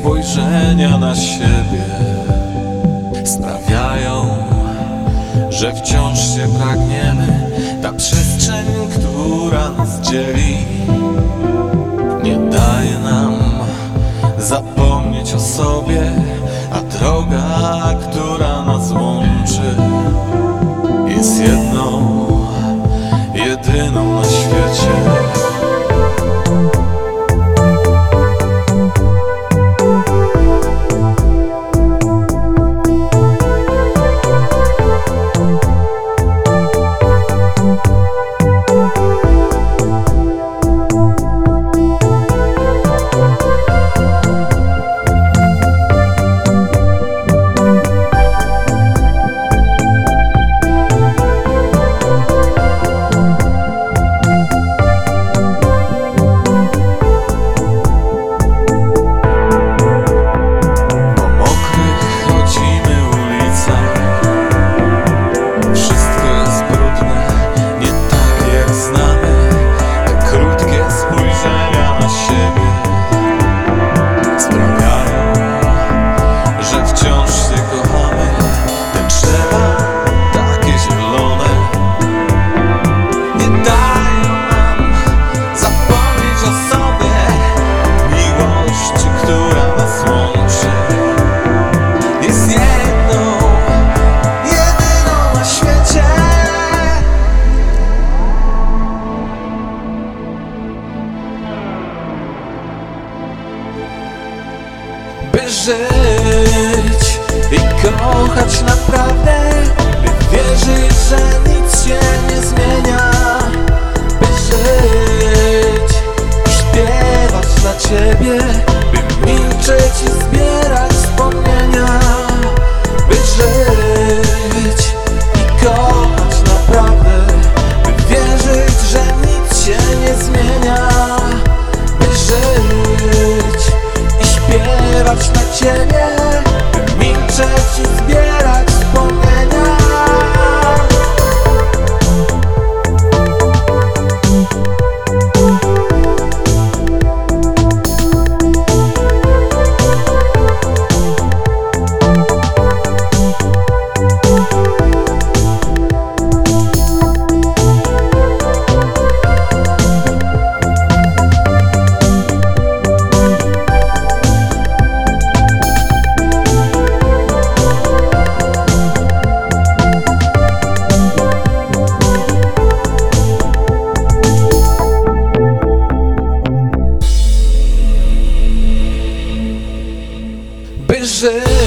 spojrzenia na siebie Sprawiają, że wciąż się pragniemy. Ta przestrzeń, która nas dzieli Nie daje nam zapomnieć o sobie. A droga, która nas łączy Jest jedną, jedyną na świecie która jest jedną, jedyną na świecie. By żyć i kochać naprawdę, by wierzyć, że nic się nie zmienia. By żyć i śpiewać dla ciebie, By